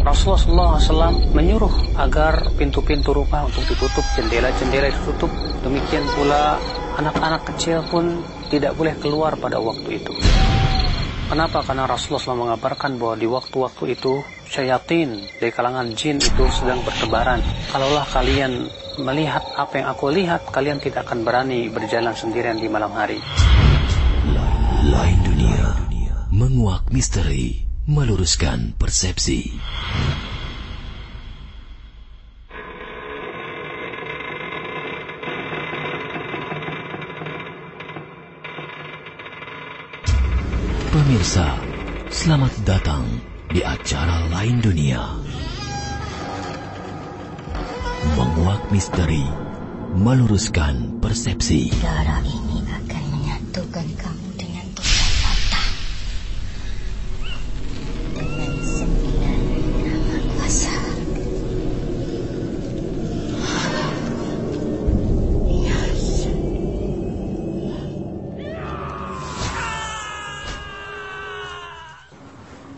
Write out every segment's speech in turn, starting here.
Rasulullah SAW menyuruh agar pintu-pintu rumah untuk ditutup, jendela-jendela ditutup. Demikian pula anak-anak kecil pun tidak boleh keluar pada waktu itu. Kenapa? Karena Rasulullah SAW mengabarkan bahwa di waktu-waktu itu syaitan dari kalangan jin itu sedang bertebaran. Kalaulah kalian melihat apa yang aku lihat, kalian tidak akan berani berjalan sendirian di malam hari. Lain dunia, menguak misteri, meluruskan persepsi. Pemirsa, selamat datang di acara lain dunia. Menguak misteri, meluruskan persepsi. Darah ini akan menyatukan kamu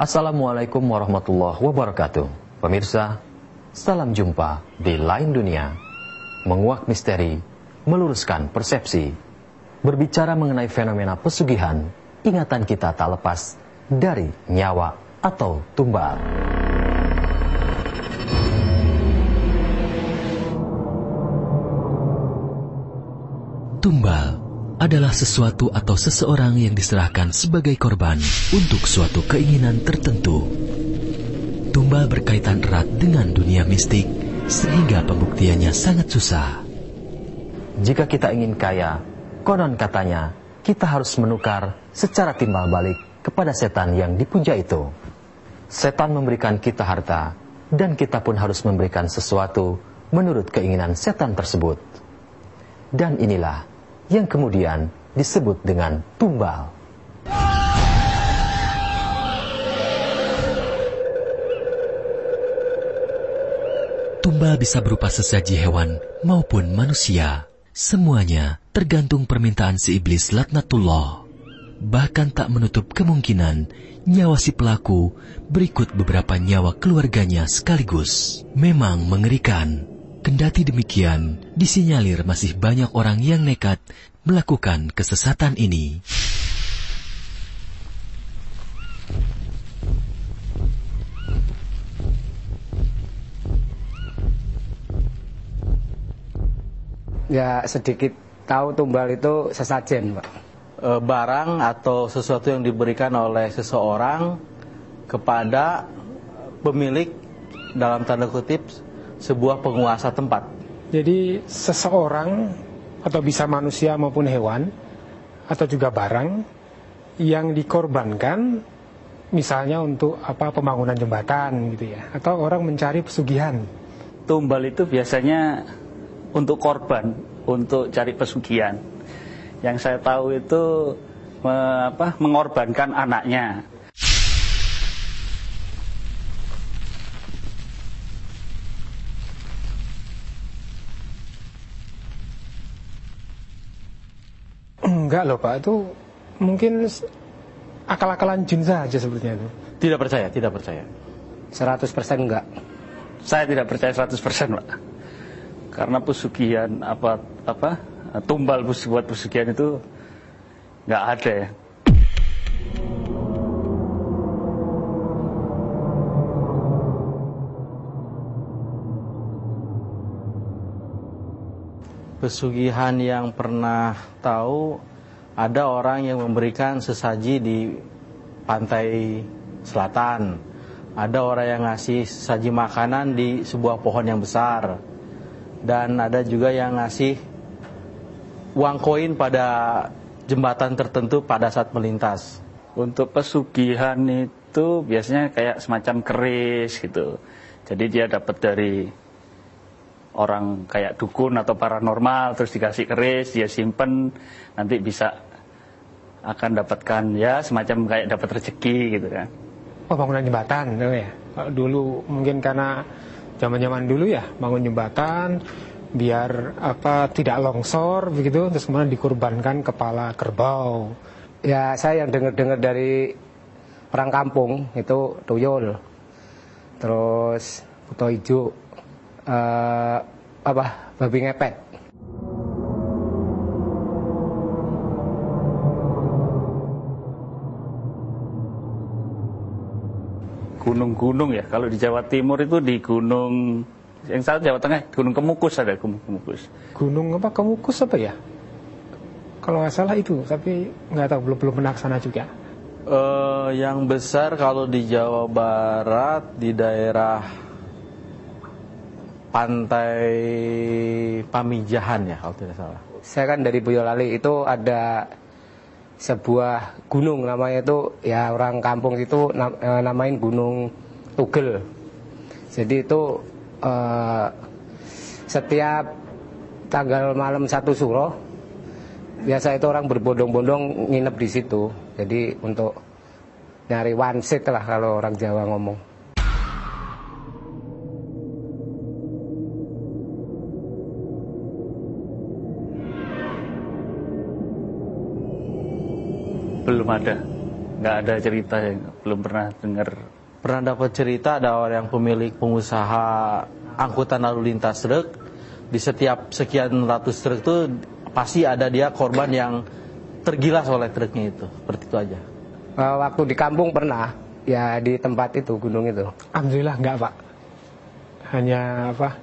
Assalamualaikum warahmatullahi wabarakatuh. Pemirsa, salam jumpa di Lain Dunia. Menguak misteri, meluruskan persepsi. Berbicara mengenai fenomena pesugihan, ingatan kita tak lepas dari nyawa atau tumbal. Tumbal adalah sesuatu atau seseorang yang diserahkan sebagai korban untuk suatu keinginan tertentu. Tumbal berkaitan erat dengan dunia mistik, sehingga pembuktiannya sangat susah. Jika kita ingin kaya, konon katanya kita harus menukar secara timbal balik kepada setan yang dipuja itu. Setan memberikan kita harta, dan kita pun harus memberikan sesuatu menurut keinginan setan tersebut. Dan inilah yang kemudian disebut dengan tumbal. Tumbal bisa berupa sesaji hewan maupun manusia. Semuanya tergantung permintaan si iblis laknatullah. Bahkan tak menutup kemungkinan nyawa si pelaku berikut beberapa nyawa keluarganya sekaligus. Memang mengerikan. Kendati demikian, disinyalir masih banyak orang yang nekat melakukan kesesatan ini. Ya sedikit tahu tumbal itu sesajen, Pak. eh, barang atau sesuatu yang diberikan oleh seseorang kepada pemilik dalam tanda kutip sebuah penguasa tempat. Jadi seseorang atau bisa manusia maupun hewan atau juga barang yang dikorbankan misalnya untuk apa pembangunan jembatan gitu ya atau orang mencari pesugihan. Tumbal itu biasanya untuk korban, untuk cari pesugihan. Yang saya tahu itu me- apa, mengorbankan anaknya. Enggak loh Pak, itu mungkin akal-akalan jin saja sepertinya itu. Tidak percaya, tidak percaya. 100% enggak. Saya tidak percaya 100% Pak. Karena pesugihan apa apa tumbal buat pesugihan itu nggak ada ya. Pesugihan yang pernah tahu ada orang yang memberikan sesaji di pantai selatan. Ada orang yang ngasih sesaji makanan di sebuah pohon yang besar. Dan ada juga yang ngasih uang koin pada jembatan tertentu pada saat melintas. Untuk pesugihan itu biasanya kayak semacam keris gitu. Jadi dia dapat dari orang kayak dukun atau paranormal terus dikasih keris dia simpen nanti bisa akan dapatkan ya semacam kayak dapat rezeki gitu kan. Pembangunan jembatan gitu ya. Kalau dulu mungkin karena zaman-zaman dulu ya bangun jembatan biar apa tidak longsor begitu terus kemudian dikorbankan kepala kerbau. Ya saya yang dengar-dengar dari orang kampung itu tuyul. terus buto hijau, eh, apa babi ngepet. Gunung-gunung ya. Kalau di Jawa Timur itu di gunung yang salah Jawa Tengah Gunung Kemukus ada Gunung Kemukus. Gunung apa Kemukus apa ya? Kalau nggak salah itu, tapi nggak tahu belum belum pernah ke sana juga. Eh, yang besar kalau di Jawa Barat di daerah pantai Pamijahan ya kalau tidak salah. Saya kan dari Boyolali itu ada sebuah gunung namanya itu ya orang kampung itu na- eh, namain Gunung Tugel. Jadi itu eh, setiap tanggal malam satu suro biasa itu orang berbondong-bondong nginep di situ. Jadi untuk nyari wansit lah kalau orang Jawa ngomong. Belum ada. nggak ada cerita yang belum pernah dengar. Pernah dapat cerita ada orang yang pemilik pengusaha angkutan lalu lintas truk di setiap sekian ratus truk itu pasti ada dia korban yang tergilas oleh truknya itu. Seperti itu aja. Eh, waktu di kampung pernah ya di tempat itu gunung itu. Alhamdulillah nggak pak. Hanya apa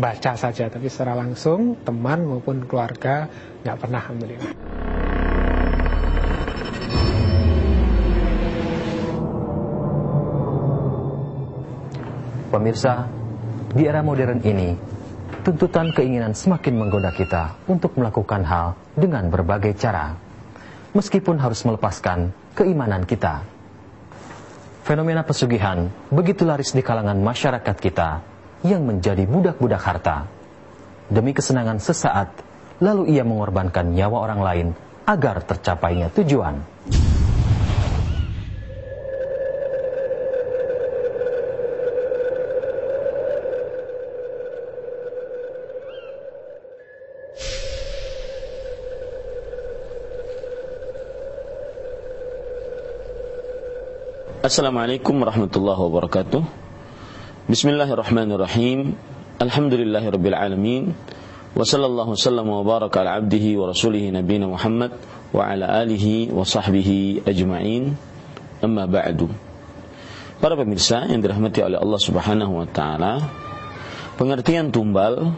baca saja, tapi secara langsung teman maupun keluarga nggak pernah alhamdulillah. Pemirsa, di era modern ini, tuntutan keinginan semakin menggoda kita untuk melakukan hal dengan berbagai cara, meskipun harus melepaskan keimanan kita. Fenomena pesugihan begitu laris di kalangan masyarakat kita yang menjadi budak-budak harta. Demi kesenangan sesaat, lalu ia mengorbankan nyawa orang lain agar tercapainya tujuan. Assalamualaikum warahmatullahi wabarakatuh. Bismillahirrahmanirrahim. Alhamdulillahirabbil alamin. Wa sallallahu wasallam wa baraka ala abdihi wa rasulihi nabiyina Muhammad wa ala alihi wa sahbihi ajma'in. Amma ba'du. Para pemirsa yang dirahmati oleh Allah Subhanahu wa taala pengertian tumbal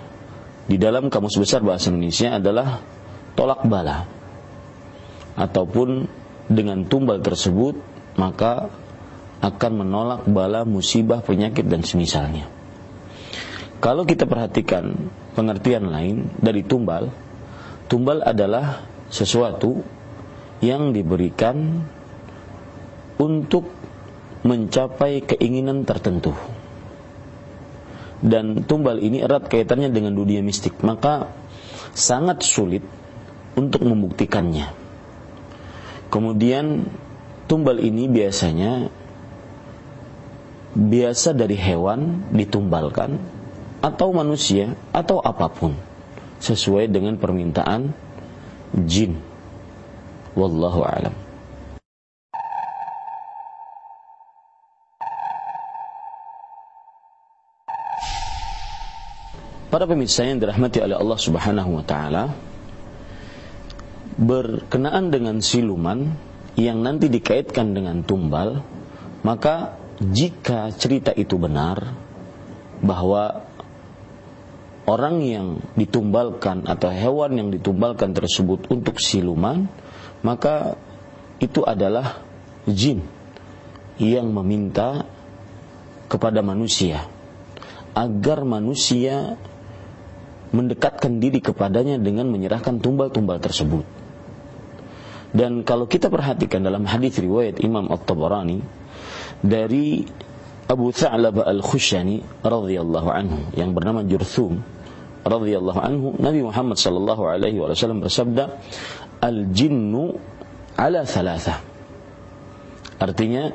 di dalam kamus besar bahasa Indonesia adalah tolak bala. Ataupun dengan tumbal tersebut maka akan menolak bala musibah penyakit dan semisalnya. Kalau kita perhatikan pengertian lain dari tumbal, tumbal adalah sesuatu yang diberikan untuk mencapai keinginan tertentu. Dan tumbal ini erat kaitannya dengan dunia mistik, maka sangat sulit untuk membuktikannya. Kemudian tumbal ini biasanya biasa dari hewan ditumbalkan atau manusia atau apa pun sesuai dengan permintaan jin. Wallahu alam. Para pemirsa yang dirahmati oleh Allah Subhanahu wa taala berkenaan dengan siluman yang nanti dikaitkan dengan tumbal, maka jika cerita itu benar bahwa orang yang ditumbalkan atau hewan yang ditumbalkan tersebut untuk siluman, maka itu adalah jin yang meminta kepada manusia agar manusia mendekatkan diri kepadanya dengan menyerahkan tumbal-tumbal tersebut. Dan kalau kita perhatikan dalam hadis riwayat Imam At-Tabarani dari Abu Tha'labah Al-Khushani radhiyallahu anhu yang bernama Jurthum radhiyallahu anhu. Nabi Muhammad sallallahu alaihi wasallam bersabda al-jinnu ala thalatha. Artinya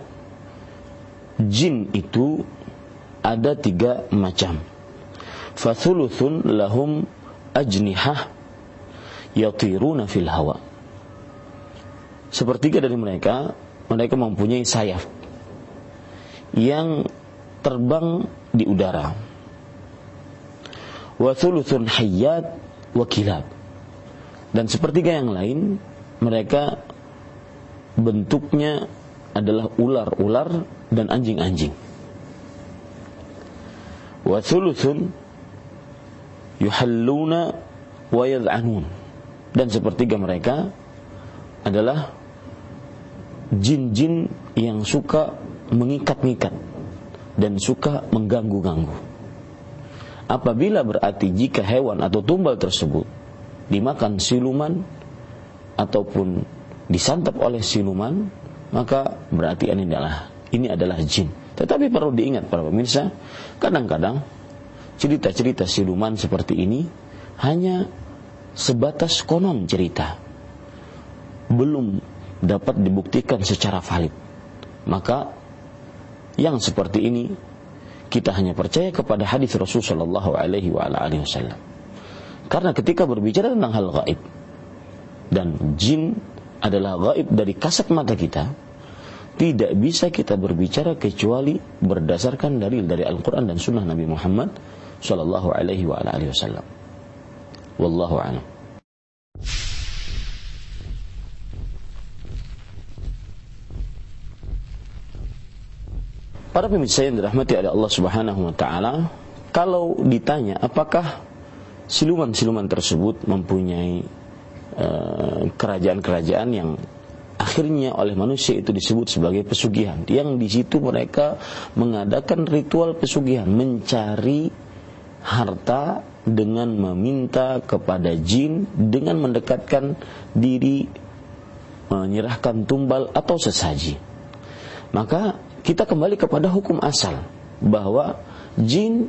jin itu ada tiga macam. Fathuluthun lahum ajnihah yatiruna fil hawa. Sepertiga dari mereka mereka mempunyai sayap yang terbang di udara. Wa thuluthun hayyat wa kilab. Dan sepertiga yang lain mereka bentuknya adalah ular-ular dan anjing-anjing. Wa thuluthun yuhalluna wa yad'anun. Dan sepertiga mereka adalah jin-jin yang suka mengikat-ngikat dan suka mengganggu-ganggu. Apabila berarti jika hewan atau tumbal tersebut dimakan siluman ataupun disantap oleh siluman, maka berarti ini adalah ini adalah jin. Tetapi perlu diingat para pemirsa, kadang-kadang cerita-cerita siluman seperti ini hanya sebatas konon cerita. Belum dapat dibuktikan secara valid. Maka yang seperti ini kita hanya percaya kepada hadis Rasulullah Shallallahu Alaihi Wasallam. Karena ketika berbicara tentang hal gaib dan jin adalah gaib dari kasat mata kita, tidak bisa kita berbicara kecuali berdasarkan dalil dari Al-Quran dan Sunnah Nabi Muhammad Shallallahu Alaihi Wasallam. Wallahu a'lam. Para pemirsa yang dirahmati oleh Allah Subhanahu wa taala, kalau ditanya apakah siluman-siluman tersebut mempunyai eh, kerajaan-kerajaan yang akhirnya oleh manusia itu disebut sebagai pesugihan, yang di situ mereka mengadakan ritual pesugihan, mencari harta dengan meminta kepada jin dengan mendekatkan diri menyerahkan tumbal atau sesaji. Maka kita kembali kepada hukum asal bahwa jin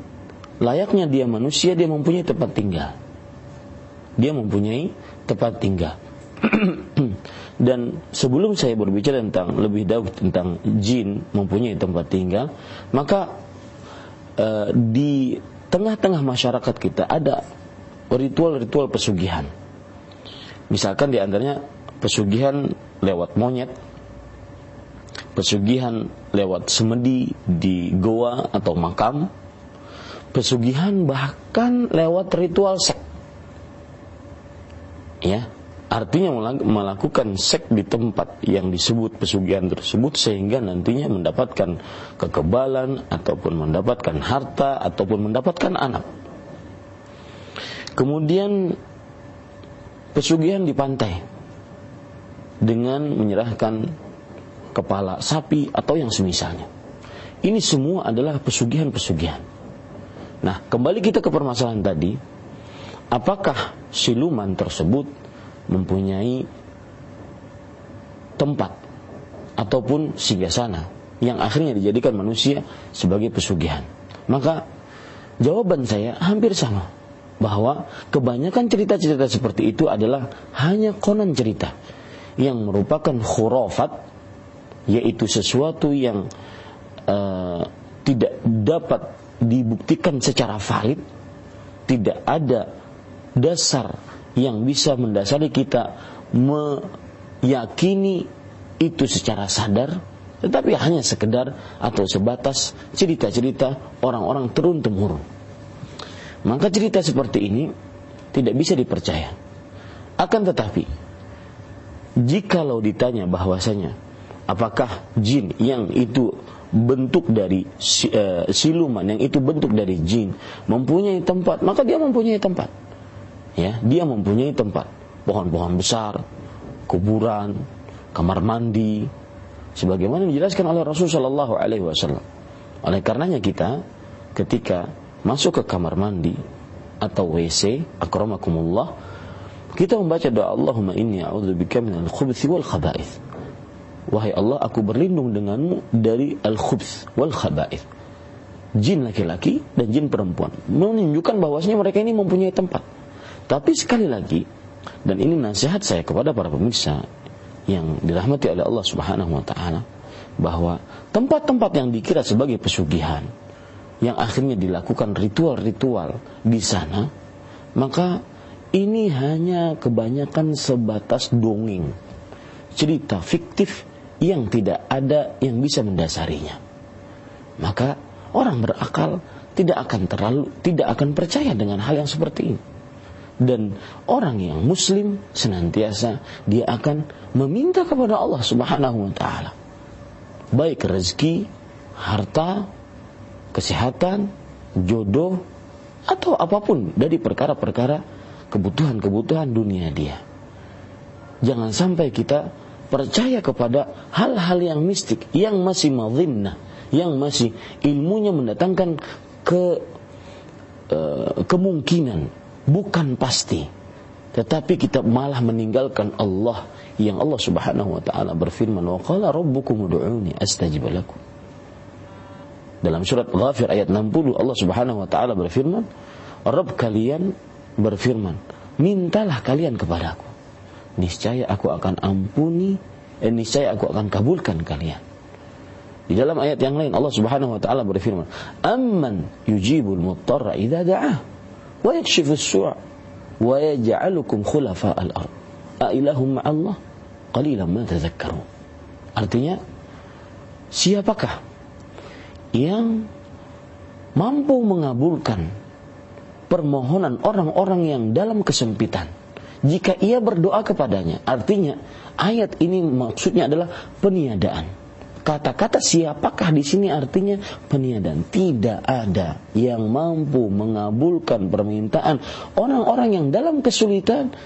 layaknya dia manusia dia mempunyai tempat tinggal. Dia mempunyai tempat tinggal. Dan sebelum saya berbicara tentang lebih jauh tentang jin mempunyai tempat tinggal, maka uh, di tengah-tengah masyarakat kita ada ritual-ritual pesugihan. Misalkan di antaranya pesugihan lewat monyet, pesugihan lewat semedi di goa atau makam, pesugihan bahkan lewat ritual sek. Ya, artinya melakukan sek di tempat yang disebut pesugihan tersebut sehingga nantinya mendapatkan kekebalan ataupun mendapatkan harta ataupun mendapatkan anak. Kemudian pesugihan di pantai dengan menyerahkan kepala sapi atau yang semisalnya. Ini semua adalah pesugihan-pesugihan. Nah, kembali kita ke permasalahan tadi, apakah siluman tersebut mempunyai tempat ataupun sana yang akhirnya dijadikan manusia sebagai pesugihan? Maka jawaban saya hampir sama bahwa kebanyakan cerita-cerita seperti itu adalah hanya konon cerita yang merupakan khurafat yaitu sesuatu yang uh, tidak dapat dibuktikan secara valid, tidak ada dasar yang bisa mendasari kita meyakini itu secara sadar, tetapi hanya sekedar atau sebatas cerita-cerita orang-orang turun temurun. Maka cerita seperti ini tidak bisa dipercaya. Akan tetapi, jikalau ditanya bahwasanya apakah jin yang itu bentuk dari uh, siluman yang itu bentuk dari jin mempunyai tempat? Maka dia mempunyai tempat. Ya dia mempunyai tempat. Pohon-pohon besar kuburan kamar mandi. Sebagaimana dijelaskan oleh Rasulullah Shallallahu Alaihi Wasallam. Oleh karenanya kita ketika masuk ke kamar mandi atau WC akramakumullah kita membaca doa Allahumma inni a'udzubika minal khubuthi wal khaba'ith Wahai Allah, aku berlindung denganmu dari al-khubs wal khaba'ith. Jin laki-laki dan jin perempuan. Menunjukkan bahwasanya mereka ini mempunyai tempat. Tapi sekali lagi, dan ini nasihat saya kepada para pemirsa yang dirahmati oleh Allah Subhanahu wa taala bahwa tempat-tempat yang dikira sebagai pesugihan yang akhirnya dilakukan ritual-ritual di sana, maka ini hanya kebanyakan sebatas dongeng, cerita fiktif yang tidak ada yang bisa mendasarinya. Maka Orang berakal tidak akan terlalu tidak akan percaya dengan hal yang seperti ini. Dan orang yang muslim senantiasa dia akan meminta kepada Allah Subhanahu wa taala. Baik rezeki, harta, kesehatan, jodoh atau apa pun dari perkara-perkara kebutuhan-kebutuhan dunia dia. Jangan sampai kita percaya kepada hal-hal yang mistik yang masih madhinnah, yang masih ilmunya mendatangkan ke uh, kemungkinan bukan pasti. Tetapi kita malah meninggalkan Allah yang Allah Subhanahu wa taala berfirman wa qala rabbukum ud'uni astajib lakum. Dalam surat Ghafir ayat 60 Allah Subhanahu wa taala berfirman, Rabb kalian berfirman, mintalah kalian kepadaku. Niscaya aku akan ampuni, eh, niscaya aku akan kabulkan kalian. Di dalam ayat yang lain Allah Subhanahu wa taala berfirman, "Amman yujibul muttarra idza da'ah wa yakshifus su' wa yaj'alukum khulafa'al ard." A ilahum ma'allah? Qalilan ma tadhakkarun. Artinya, siapakah yang mampu mengabulkan permohonan orang-orang yang dalam kesempitan jika ia berdoa kepadanya. Artinya ayat ini maksudnya adalah peniadaan Kata-kata siapakah di sini artinya peniadaan. Tidak ada yang mampu mengabulkan permintaan orang-orang yang dalam kesulitan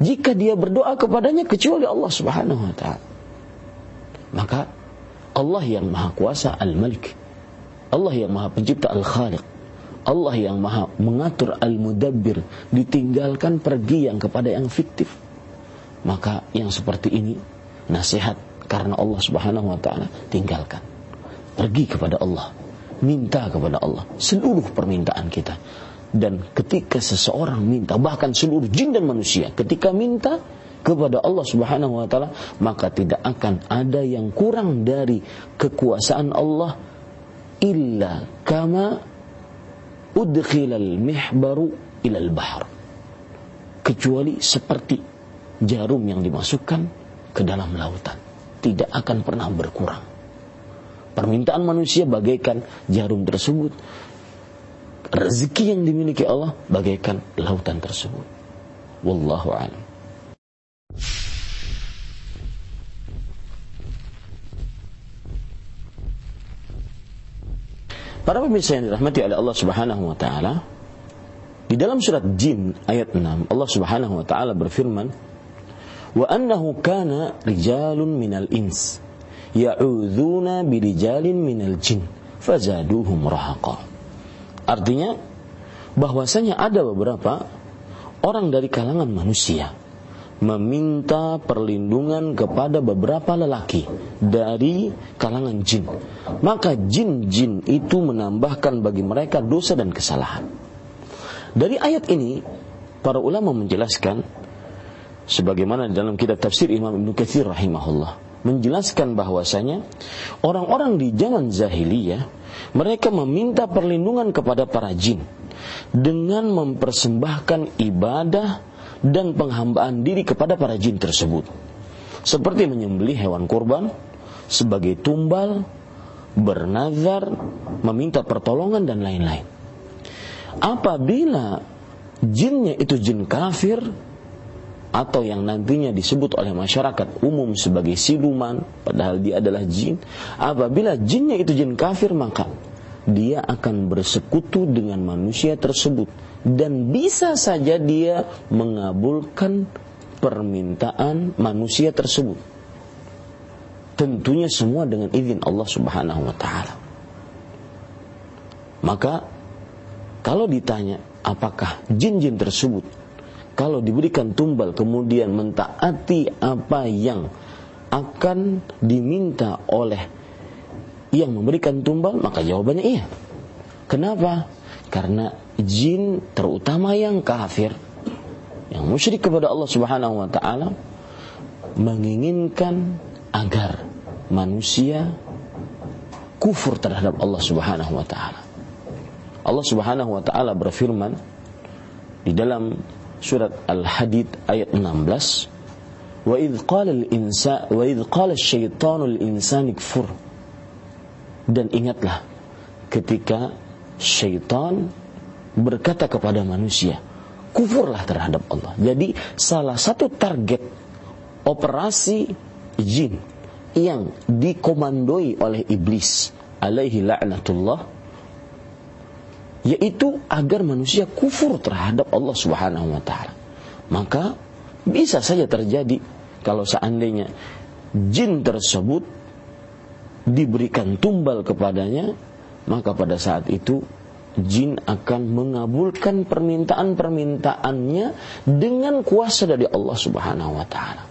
jika dia berdoa kepadanya kecuali Allah Subhanahu wa taala. Maka Allah yang Maha Kuasa Al-Malik. Allah yang Maha Pencipta Al-Khaliq. Allah yang Maha mengatur Al-Mudabbir ditinggalkan pergi yang kepada yang fiktif. Maka yang seperti ini nasihat karena Allah Subhanahu wa taala tinggalkan. Pergi kepada Allah, minta kepada Allah seluruh permintaan kita. Dan ketika seseorang minta, bahkan seluruh jin dan manusia, ketika minta kepada Allah Subhanahu wa taala, maka tidak akan ada yang kurang dari kekuasaan Allah illa kama udkhilal mihbaru ilal bahar. Kecuali seperti jarum yang dimasukkan ke dalam lautan tidak akan pernah berkurang. Permintaan manusia bagaikan jarum tersebut. Rezeki yang dimiliki Allah bagaikan lautan tersebut. Wallahu a'lam. Para pemirsa yang dirahmati oleh Allah Subhanahu wa taala, di dalam surat Jin ayat 6 Allah Subhanahu wa taala berfirman, wa annahu kana rijalun minal ins ya'udzuna birijalin minal jin fazaduhum rahaqa. Artinya bahwasanya ada beberapa orang dari kalangan manusia meminta perlindungan kepada beberapa lelaki dari kalangan jin. Maka jin-jin itu menambahkan bagi mereka dosa dan kesalahan. Dari ayat ini, para ulama menjelaskan sebagaimana dalam kitab tafsir Imam Ibnu Katsir rahimahullah menjelaskan bahwasanya orang-orang di zaman zahiliyah mereka meminta perlindungan kepada para jin dengan mempersembahkan ibadah dan penghambaan diri kepada para jin tersebut. Seperti menyembelih hewan kurban sebagai tumbal bernazar meminta pertolongan dan lain-lain. Apabila jinnya itu jin kafir atau yang nantinya disebut oleh masyarakat umum sebagai siluman padahal dia adalah jin apabila jinnya itu jin kafir maka dia akan bersekutu dengan manusia tersebut dan bisa saja dia mengabulkan permintaan manusia tersebut tentunya semua dengan izin Allah Subhanahu wa taala maka kalau ditanya apakah jin-jin tersebut kalau diberikan tumbal kemudian mentaati apa yang akan diminta oleh yang memberikan tumbal maka jawabannya iya. Kenapa? Karena jin terutama yang kafir yang musyrik kepada Allah Subhanahu wa taala menginginkan agar manusia kufur terhadap Allah Subhanahu wa taala. Allah Subhanahu wa taala berfirman di dalam surat Al-Hadid ayat 16 wa idh qala al-insa wa idh qala asy-syaitanu lil-insani kfur dan ingatlah ketika syaitan berkata kepada manusia, kufurlah terhadap Allah. Jadi salah satu target operasi jin yang dikomandoi oleh iblis alaihi la'natullah yaitu agar manusia kufur terhadap Allah Subhanahu wa taala. Maka bisa saja terjadi kalau seandainya jin tersebut diberikan tumbal kepadanya, maka pada saat itu jin akan mengabulkan permintaan-permintaannya dengan kuasa dari Allah Subhanahu wa taala.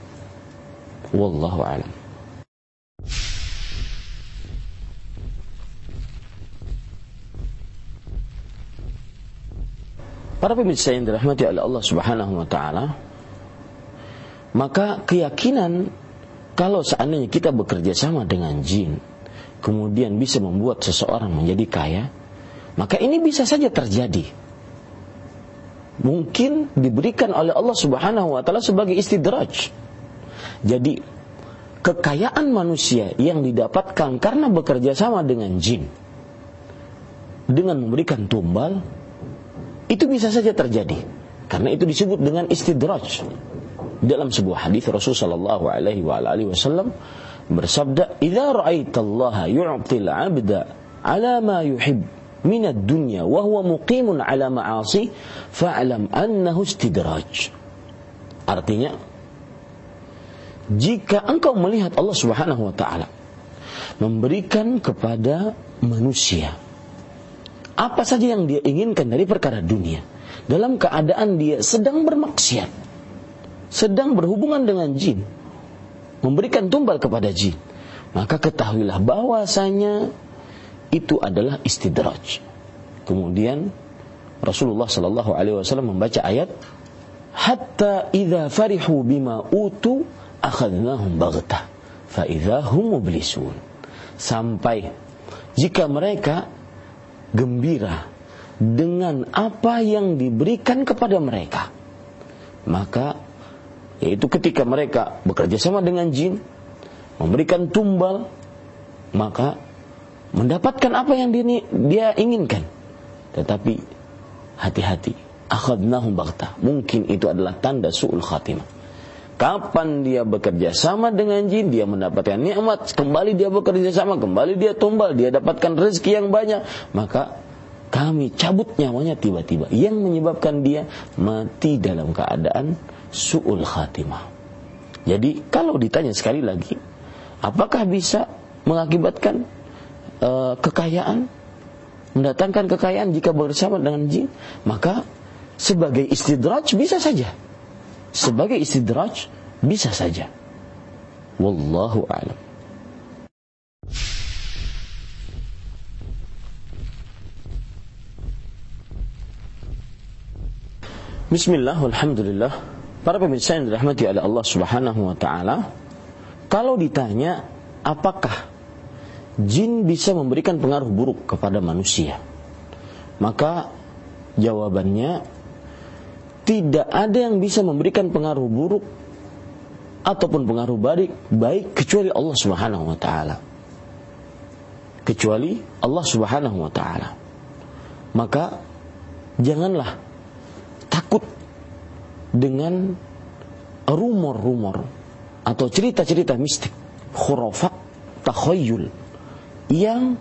Wallahu a'lam. Para pemirsa yang dirahmati oleh Allah Subhanahu wa taala, maka keyakinan kalau seandainya kita bekerja sama dengan jin, kemudian bisa membuat seseorang menjadi kaya, maka ini bisa saja terjadi. Mungkin diberikan oleh Allah Subhanahu wa taala sebagai istidraj. Jadi kekayaan manusia yang didapatkan karena bekerja sama dengan jin dengan memberikan tumbal itu bisa saja terjadi karena itu disebut dengan istidraj. Dalam sebuah hadis Rasul sallallahu alaihi wa alihi wasallam bersabda, "Idza ra'aitallaha yu'til 'abda 'ala ma yuhibbu من الدنيا وهو مقيم على معاصي فاعلم أنه استدراج artinya jika engkau melihat Allah Subhanahu wa taala memberikan kepada manusia apa saja yang dia inginkan dari perkara dunia dalam keadaan dia sedang bermaksiat sedang berhubungan dengan jin memberikan tumbal kepada jin maka ketahuilah bahwasanya itu adalah istidraj. Kemudian Rasulullah Shallallahu Alaihi Wasallam membaca ayat hatta idza farihu bima utu akhadnahum baghtah fa hum mublisun sampai jika mereka gembira dengan apa yang diberikan kepada mereka maka yaitu ketika mereka bekerja sama dengan jin memberikan tumbal maka mendapatkan apa yang dia, dia inginkan. Tetapi hati-hati, akhadnahum baghta. Mungkin itu adalah tanda su'ul khatimah. Kapan dia bekerja sama dengan jin, dia mendapatkan nikmat, kembali dia bekerja sama, kembali dia tumbal, dia dapatkan rezeki yang banyak, maka kami cabut nyawanya tiba-tiba yang menyebabkan dia mati dalam keadaan su'ul khatimah. Jadi kalau ditanya sekali lagi, apakah bisa mengakibatkan uh, kekayaan, mendatangkan kekayaan jika bersama dengan jin, maka sebagai istidraj bisa saja. Sebagai istidraj bisa saja. Wallahu a'lam. Bismillah, alhamdulillah. Para pemirsa yang dirahmati oleh Allah Subhanahu wa taala, kalau ditanya apakah jin bisa memberikan pengaruh buruk kepada manusia? Maka jawabannya tidak ada yang bisa memberikan pengaruh buruk ataupun pengaruh baik baik kecuali Allah Subhanahu wa taala. Kecuali Allah Subhanahu wa taala. Maka janganlah takut dengan rumor-rumor atau cerita-cerita mistik, khurafat, takhayyul yang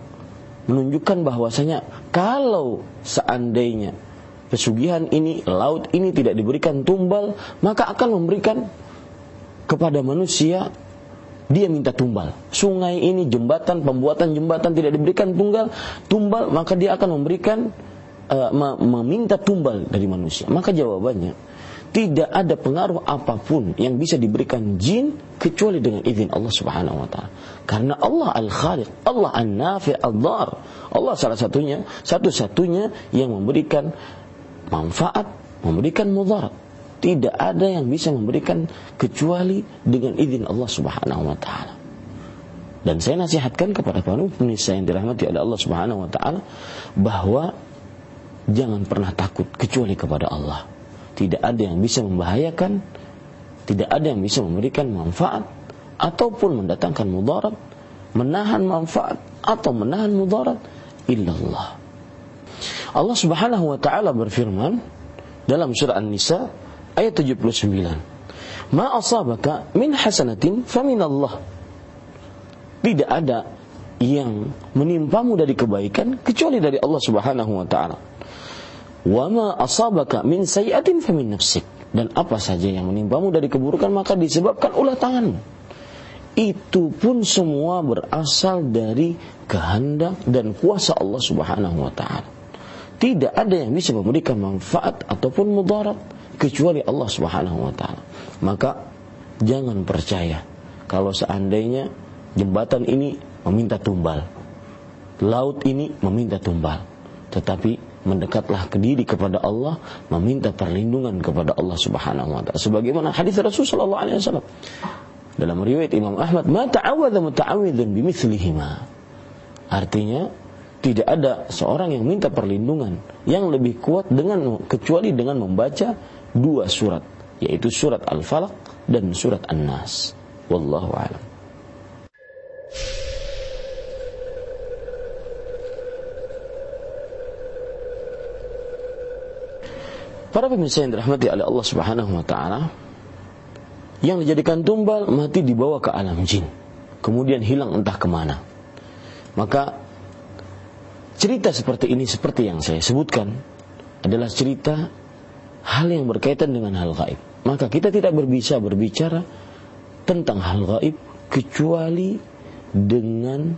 menunjukkan bahwasanya kalau seandainya pesugihan ini, laut ini tidak diberikan tumbal, maka akan memberikan kepada manusia dia minta tumbal. Sungai ini jembatan, pembuatan jembatan tidak diberikan tunggal, tumbal, maka dia akan memberikan uh, meminta tumbal dari manusia. Maka jawabannya tidak ada pengaruh apa pun yang bisa diberikan jin kecuali dengan izin Allah Subhanahu wa taala. Karena Allah Al-Khaliq, Allah An-Nafi' Ad-Dhar. Allah salah satunya, satu-satunya yang memberikan manfaat, memberikan mudarat. Tidak ada yang bisa memberikan kecuali dengan izin Allah Subhanahu wa taala. Dan saya nasihatkan kepada para pemirsa yang dirahmati oleh Allah Subhanahu wa taala bahwa jangan pernah takut kecuali kepada Allah tidak ada yang bisa membahayakan, tidak ada yang bisa memberikan manfaat ataupun mendatangkan mudarat, menahan manfaat atau menahan mudarat illallah. Allah Subhanahu wa taala berfirman dalam surah An-Nisa ayat 79. Ma asabaka min hasanatin faminallah. Tidak ada yang menimpamu dari kebaikan kecuali dari Allah Subhanahu wa taala. Wa ma asabaka min sayiatin famin nafsik. Dan apa saja yang menimpamu dari keburukan maka disebabkan ulah tanganmu. Itu pun semua berasal dari kehendak dan kuasa Allah Subhanahu wa taala. Tidak ada yang bisa memberikan manfaat ataupun mudarat kecuali Allah Subhanahu wa taala. Maka jangan percaya kalau seandainya jembatan ini meminta tumbal. Laut ini meminta tumbal. Tetapi mendekatlah ke diri kepada Allah, meminta perlindungan kepada Allah Subhanahu wa taala. Sebagaimana hadis Rasul sallallahu alaihi wasallam. Dalam riwayat Imam Ahmad, "Ma ta'awadha muta'awwidzun bimithlihima." Artinya, tidak ada seorang yang minta perlindungan yang lebih kuat dengan kecuali dengan membaca dua surat, yaitu surat Al-Falaq dan surat An-Nas. Wallahu a'lam. Para pemirsa yang dirahmati oleh Allah Subhanahu wa taala, yang dijadikan tumbal mati dibawa ke alam jin. Kemudian hilang entah ke mana. Maka cerita seperti ini seperti yang saya sebutkan adalah cerita hal yang berkaitan dengan hal gaib. Maka kita tidak berbisa berbicara tentang hal gaib kecuali dengan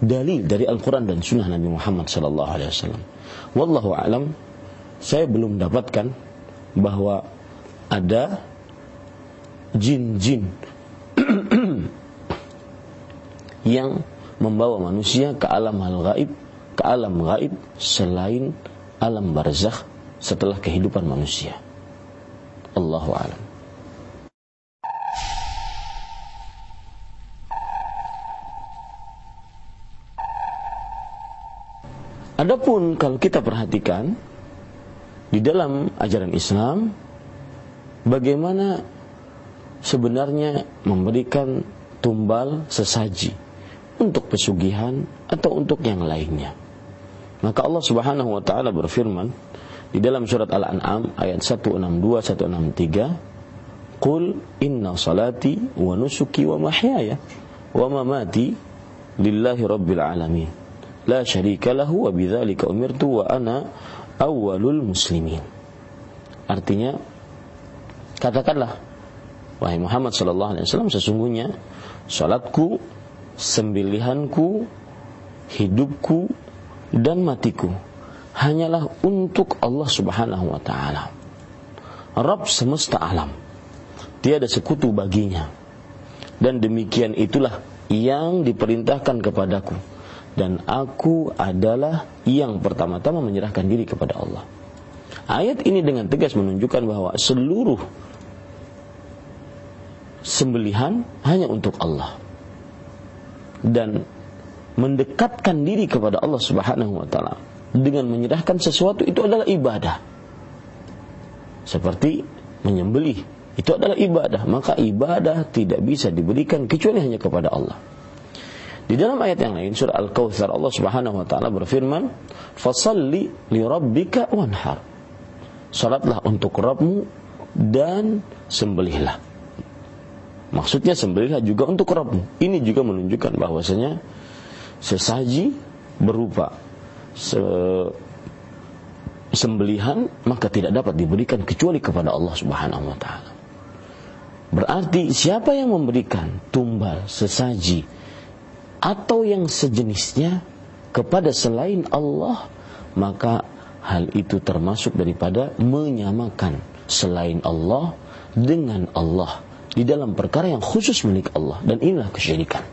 dalil dari Al-Quran dan Sunnah Nabi Muhammad Sallallahu. Wallahu alam saya belum dapatkan bahwa ada jin-jin yang membawa manusia ke alam hal gaib, ke alam gaib selain alam barzakh setelah kehidupan manusia. Allahu alam. Adapun kalau kita perhatikan di dalam ajaran Islam bagaimana sebenarnya memberikan tumbal sesaji untuk pesugihan atau untuk yang lainnya. Maka Allah Subhanahu wa taala berfirman di dalam surat Al-An'am ayat 162 163, "Qul inna salati wa nusuki wa mahyaya wa mamati lillahi rabbil alamin. La syarika lahu wa bidzalika umirtu wa ana awalul muslimin. Artinya katakanlah wahai Muhammad sallallahu alaihi wasallam sesungguhnya salatku, sembelihanku, hidupku dan matiku hanyalah untuk Allah Subhanahu wa taala. Rabb semesta alam. Tiada sekutu baginya. Dan demikian itulah yang diperintahkan kepadaku dan aku adalah yang pertama-tama menyerahkan diri kepada Allah. Ayat ini dengan tegas menunjukkan bahwa seluruh sembelihan hanya untuk Allah. Dan mendekatkan diri kepada Allah Subhanahu wa taala dengan menyerahkan sesuatu itu adalah ibadah. Seperti menyembelih itu adalah ibadah, maka ibadah tidak bisa diberikan kecuali hanya kepada Allah. Di dalam ayat yang lain surah Al-Kautsar Allah Subhanahu wa taala berfirman, "Fasalli li rabbika wanhar." Salatlah untuk Rabbmu dan sembelihlah. Maksudnya sembelihlah juga untuk Rabbmu. Ini juga menunjukkan bahwasanya sesaji berupa se sembelihan maka tidak dapat diberikan kecuali kepada Allah Subhanahu wa taala. Berarti siapa yang memberikan tumbal sesaji atau yang sejenisnya kepada selain Allah maka hal itu termasuk daripada menyamakan selain Allah dengan Allah di dalam perkara yang khusus milik Allah dan inilah kesyirikan.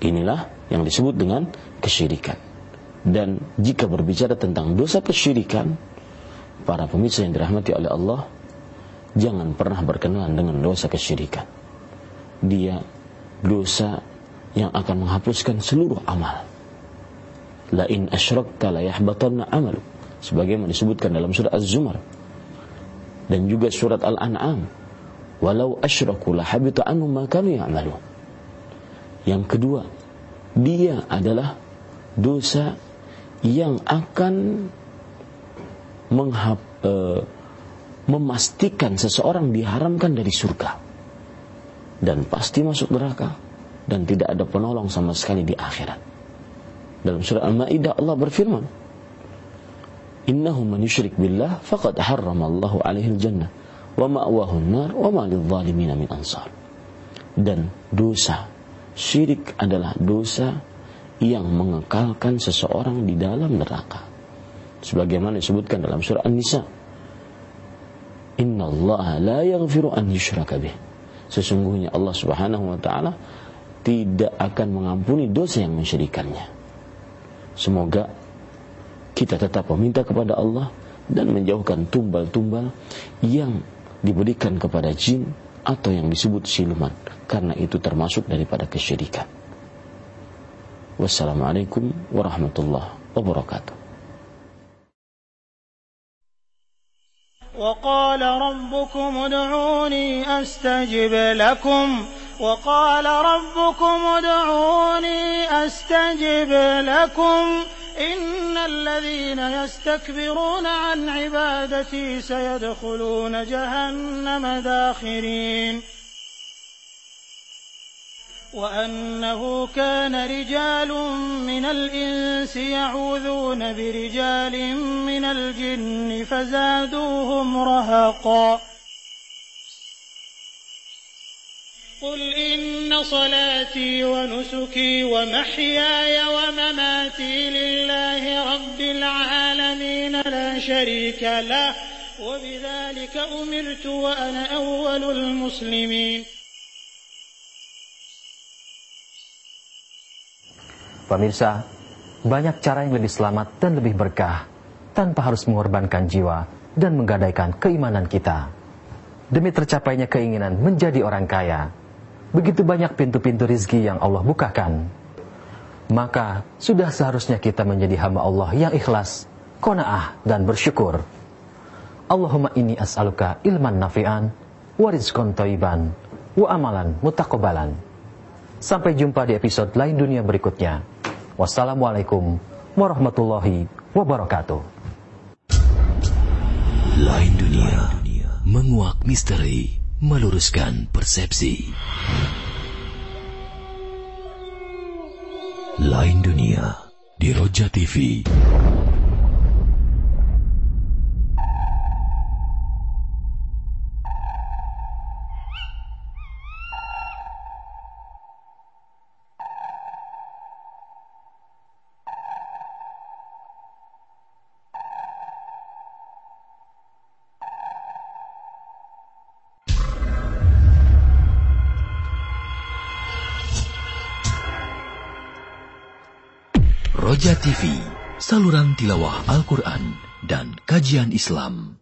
Inilah yang disebut dengan kesyirikan. Dan jika berbicara tentang dosa kesyirikan, para pemirsa yang dirahmati oleh Allah, jangan pernah berkenalan dengan dosa kesyirikan. Dia dosa yang akan menghapuskan seluruh amal. La in asyrakta la yahbatanna amal. Sebagaimana disebutkan dalam surat Az-Zumar dan juga surat Al-An'am. Walau asyraku la habita anhum ma kanu ya'malu. Yang kedua, dia adalah dosa yang akan menghap, eh, memastikan seseorang diharamkan dari surga dan pasti masuk neraka dan tidak ada penolong sama sekali di akhirat. Dalam surah Al-Maidah Allah berfirman, "Innahu man yusyrik billah faqad harrama Allahu alaihi al-jannah wa ma'wahu an-nar wa ma lidh-dhalimin min ansar." Dan dosa syirik adalah dosa yang mengekalkan seseorang di dalam neraka. Sebagaimana disebutkan dalam surah An-Nisa, Inna Allah la yaghfiru an yushraka bih. Sesungguhnya Allah Subhanahu wa taala tidak akan mengampuni dosa yang mensyirikannya. Semoga kita tetap meminta kepada Allah dan menjauhkan tumbal-tumbal yang diberikan kepada jin atau yang disebut siluman karena itu termasuk daripada kesyirikan. Wassalamualaikum warahmatullahi wabarakatuh. وقال ربكم ادعوني استجب لكم وقال ربكم ادعوني أستجب لكم إن الذين يستكبرون عن عبادتي سيدخلون جهنم داخرين. وأنه كان رجال من الإنس يعوذون برجال من الجن فزادوهم رهقا. قل إن صلاتي ونسكي ومحياي ومماتي لله رب العالمين لا شريك له وبذلك أمرت وأنا أول المسلمين Pemirsa, banyak cara yang lebih selamat dan lebih berkah tanpa harus mengorbankan jiwa dan menggadaikan keimanan kita. Demi tercapainya keinginan menjadi orang kaya, begitu banyak pintu-pintu rizki yang Allah bukakan. Maka sudah seharusnya kita menjadi hamba Allah yang ikhlas, kona'ah dan bersyukur. Allahumma inni as'aluka ilman nafi'an, warizkon toiban, wa amalan mutakobalan. Sampai jumpa di episode lain dunia berikutnya. Wassalamualaikum warahmatullahi wabarakatuh. Lain dunia, menguak misteri meluruskan persepsi. Lain dunia di Roja TV. TV, saluran tilawah Al-Quran dan kajian Islam.